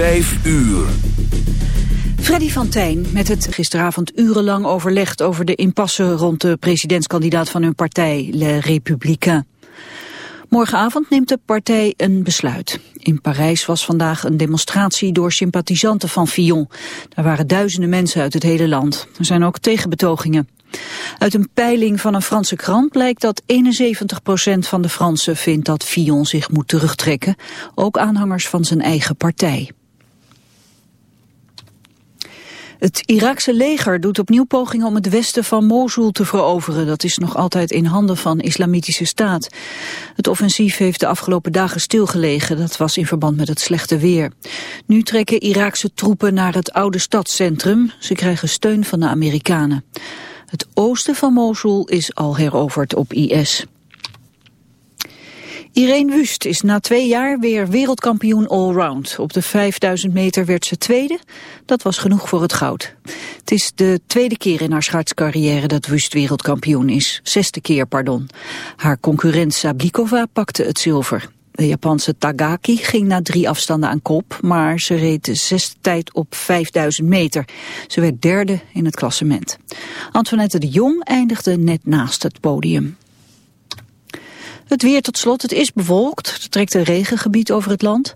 Vijf uur. Freddy van met het gisteravond urenlang overlegd over de impasse rond de presidentskandidaat van hun partij, Les Républicains. Morgenavond neemt de partij een besluit. In Parijs was vandaag een demonstratie door sympathisanten van Fillon. Daar waren duizenden mensen uit het hele land. Er zijn ook tegenbetogingen. Uit een peiling van een Franse krant blijkt dat 71% van de Fransen vindt dat Fillon zich moet terugtrekken. Ook aanhangers van zijn eigen partij. Het Iraakse leger doet opnieuw pogingen om het westen van Mosul te veroveren. Dat is nog altijd in handen van islamitische staat. Het offensief heeft de afgelopen dagen stilgelegen. Dat was in verband met het slechte weer. Nu trekken Iraakse troepen naar het oude stadscentrum. Ze krijgen steun van de Amerikanen. Het oosten van Mosul is al heroverd op IS. Irene Wust is na twee jaar weer wereldkampioen allround. Op de 5000 meter werd ze tweede. Dat was genoeg voor het goud. Het is de tweede keer in haar schaatscarrière dat Wust wereldkampioen is. Zesde keer, pardon. Haar concurrent Sablikova pakte het zilver. De Japanse Tagaki ging na drie afstanden aan kop, maar ze reed de zesde tijd op 5000 meter. Ze werd derde in het klassement. Antoinette de Jong eindigde net naast het podium. Het weer tot slot, het is bewolkt. Er trekt een regengebied over het land.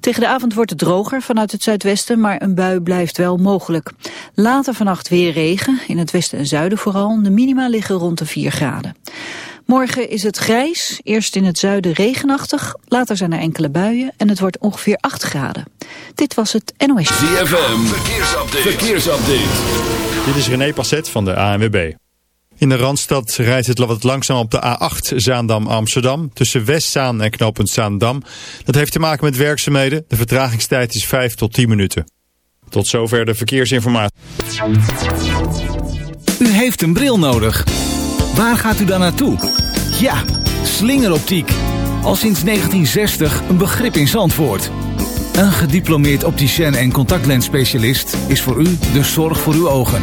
Tegen de avond wordt het droger vanuit het zuidwesten, maar een bui blijft wel mogelijk. Later vannacht weer regen, in het westen en zuiden vooral. De minima liggen rond de 4 graden. Morgen is het grijs, eerst in het zuiden regenachtig, later zijn er enkele buien en het wordt ongeveer 8 graden. Dit was het NOS. ZFM, verkeersupdate. verkeersupdate. Dit is René Passet van de ANWB. In de Randstad rijdt het wat langzaam op de A8 Zaandam-Amsterdam... tussen Westzaan en knooppunt Zaandam. Dat heeft te maken met werkzaamheden. De vertragingstijd is 5 tot 10 minuten. Tot zover de verkeersinformatie. U heeft een bril nodig. Waar gaat u dan naartoe? Ja, slingeroptiek. Al sinds 1960 een begrip in Zandvoort. Een gediplomeerd opticien en contactlensspecialist... is voor u de zorg voor uw ogen.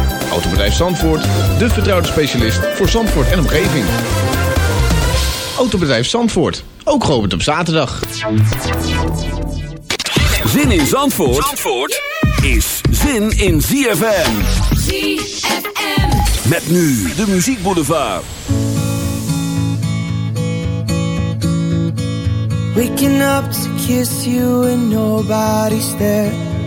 Autobedrijf Zandvoort, de vertrouwde specialist voor Zandvoort en omgeving. Autobedrijf Zandvoort, ook geopend op zaterdag. Zin in Zandvoort, Zandvoort is zin in ZFM. ZFM. Met nu de Muziek Boulevard. Waking up to kiss you and nobody's there.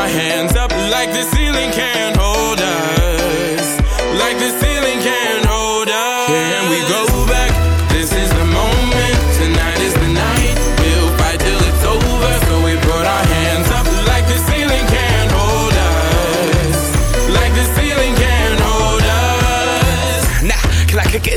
Our hands up like the ceiling can't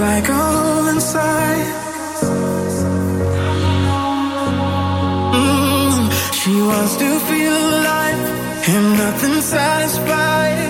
Like I go inside. Mm, she wants to feel alive, and nothing satisfies.